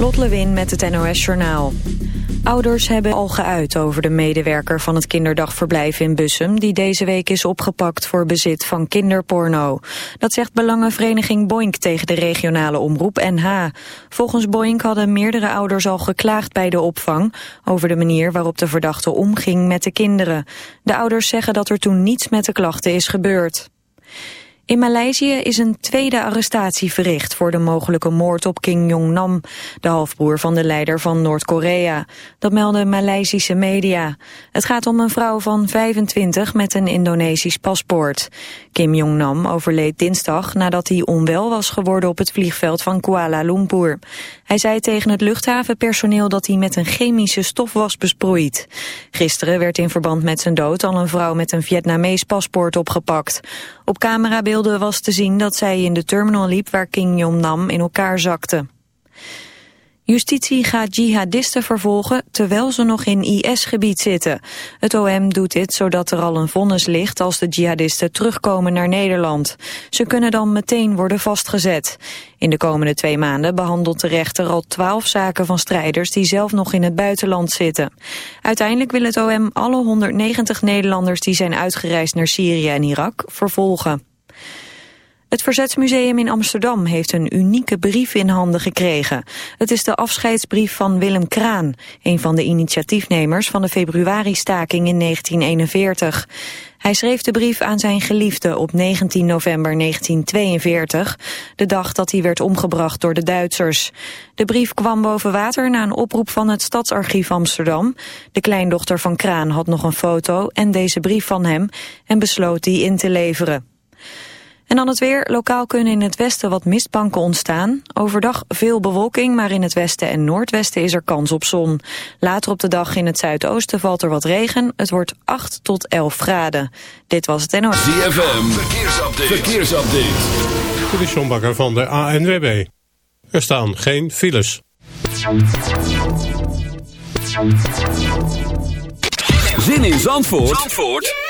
Lot Lewin met het NOS Journaal. Ouders hebben al geuit over de medewerker van het kinderdagverblijf in Bussum... die deze week is opgepakt voor bezit van kinderporno. Dat zegt belangenvereniging Boink tegen de regionale omroep NH. Volgens Boink hadden meerdere ouders al geklaagd bij de opvang... over de manier waarop de verdachte omging met de kinderen. De ouders zeggen dat er toen niets met de klachten is gebeurd. In Maleisië is een tweede arrestatie verricht voor de mogelijke moord op Kim Jong-nam, de halfbroer van de leider van Noord-Korea. Dat melden Maleisische media. Het gaat om een vrouw van 25 met een Indonesisch paspoort. Kim Jong-nam overleed dinsdag nadat hij onwel was geworden op het vliegveld van Kuala Lumpur. Hij zei tegen het luchthavenpersoneel dat hij met een chemische stof was besproeid. Gisteren werd in verband met zijn dood al een vrouw met een Vietnamees paspoort opgepakt. Op camerabeelden was te zien dat zij in de terminal liep waar King Jong-nam in elkaar zakte. Justitie gaat jihadisten vervolgen terwijl ze nog in IS-gebied zitten. Het OM doet dit zodat er al een vonnis ligt als de jihadisten terugkomen naar Nederland. Ze kunnen dan meteen worden vastgezet. In de komende twee maanden behandelt de rechter al twaalf zaken van strijders die zelf nog in het buitenland zitten. Uiteindelijk wil het OM alle 190 Nederlanders die zijn uitgereisd naar Syrië en Irak vervolgen. Het Verzetsmuseum in Amsterdam heeft een unieke brief in handen gekregen. Het is de afscheidsbrief van Willem Kraan, een van de initiatiefnemers van de februari-staking in 1941. Hij schreef de brief aan zijn geliefde op 19 november 1942, de dag dat hij werd omgebracht door de Duitsers. De brief kwam boven water na een oproep van het Stadsarchief Amsterdam. De kleindochter van Kraan had nog een foto en deze brief van hem en besloot die in te leveren. En dan het weer. Lokaal kunnen in het westen wat mistbanken ontstaan. Overdag veel bewolking, maar in het westen en noordwesten is er kans op zon. Later op de dag in het zuidoosten valt er wat regen. Het wordt 8 tot 11 graden. Dit was het NOS. ZFM, verkeersupdate. verkeersupdate. De Sjombakker van de ANWB. Er staan geen files. Zin in Zandvoort, Zandvoort?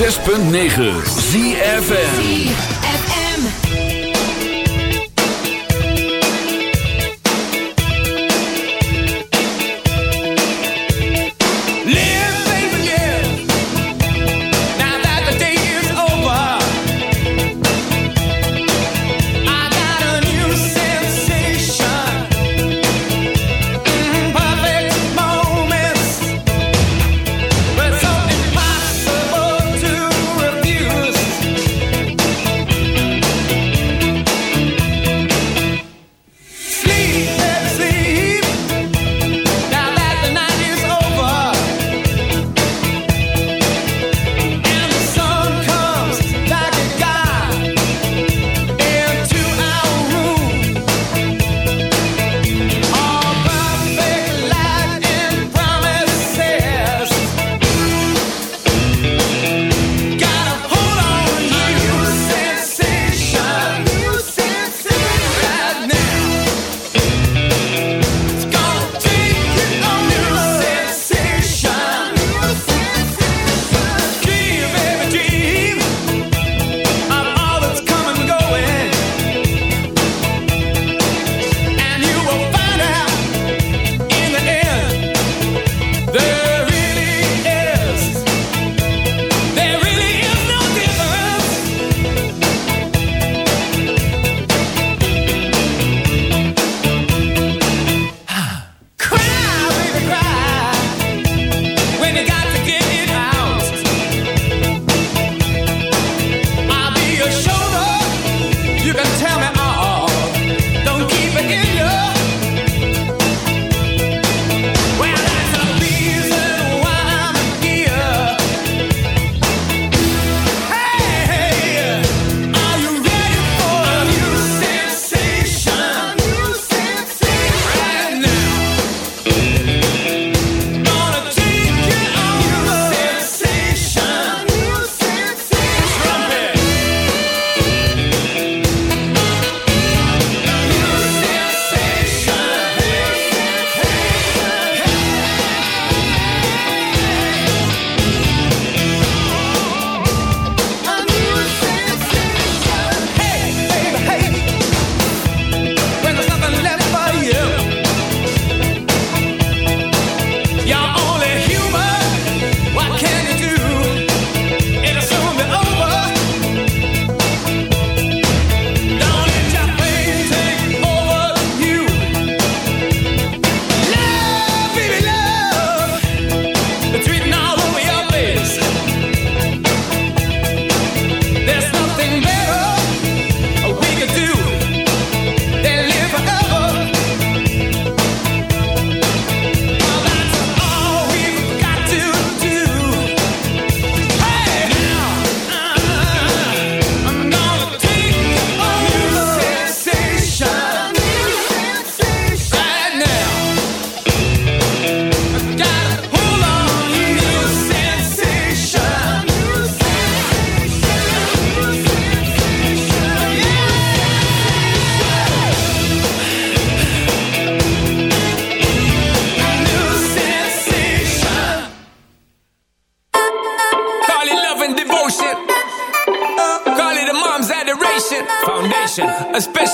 106.9 ZFN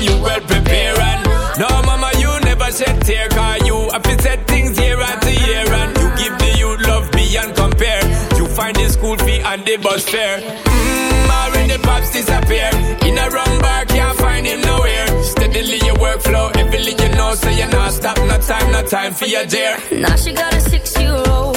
you well prepare and No mama you never said tear Cause you have said things year after year And you give the youth love beyond compare. You find the school fee and the bus fare. Mmm already pops disappear. In a wrong bar can't find him nowhere. Steadily your workflow Everything you know so you're not stop. No time, no time for your dear. Now she got a six year old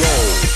Roll.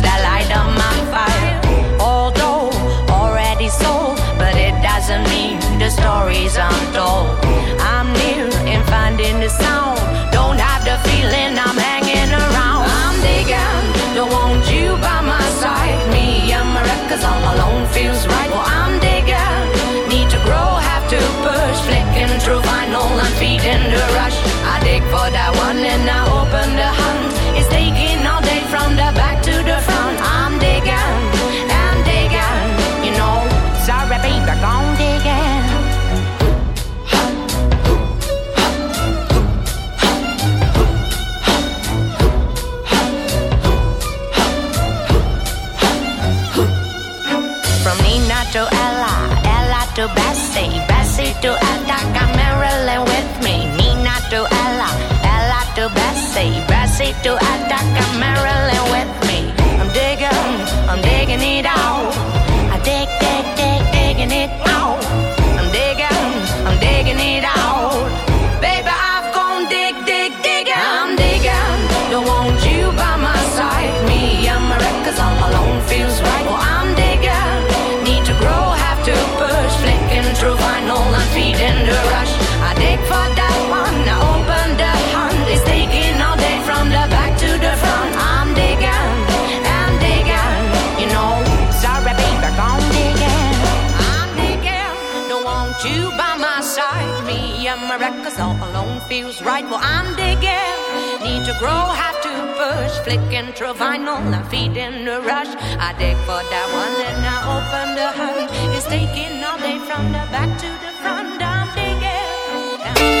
ways dull. I'm new and finding the sound. Don't have the feeling I'm hanging around. I'm digging, don't want you by my side. Me and my records all alone feels right. Well, I'm digging, need to grow, have to push. Flicking through vinyl, I'm feeding the rush. I dig for that one and I. From Nina to Ella, Ella to Bessie, Bessie to Ataka, Marilyn with me. Nina to Ella, Ella to Bessie, Bessie to Ataka, Marilyn with me. I'm digging, I'm digging it out. I dig, dig, dig, digging it out. feels right. Well, I'm digging. Need to grow, have to push. Flicking through vinyl, I'm feeding the rush. I dig for that one, and I open the hood. It's taking all day from the back to the front. I'm digging. Down.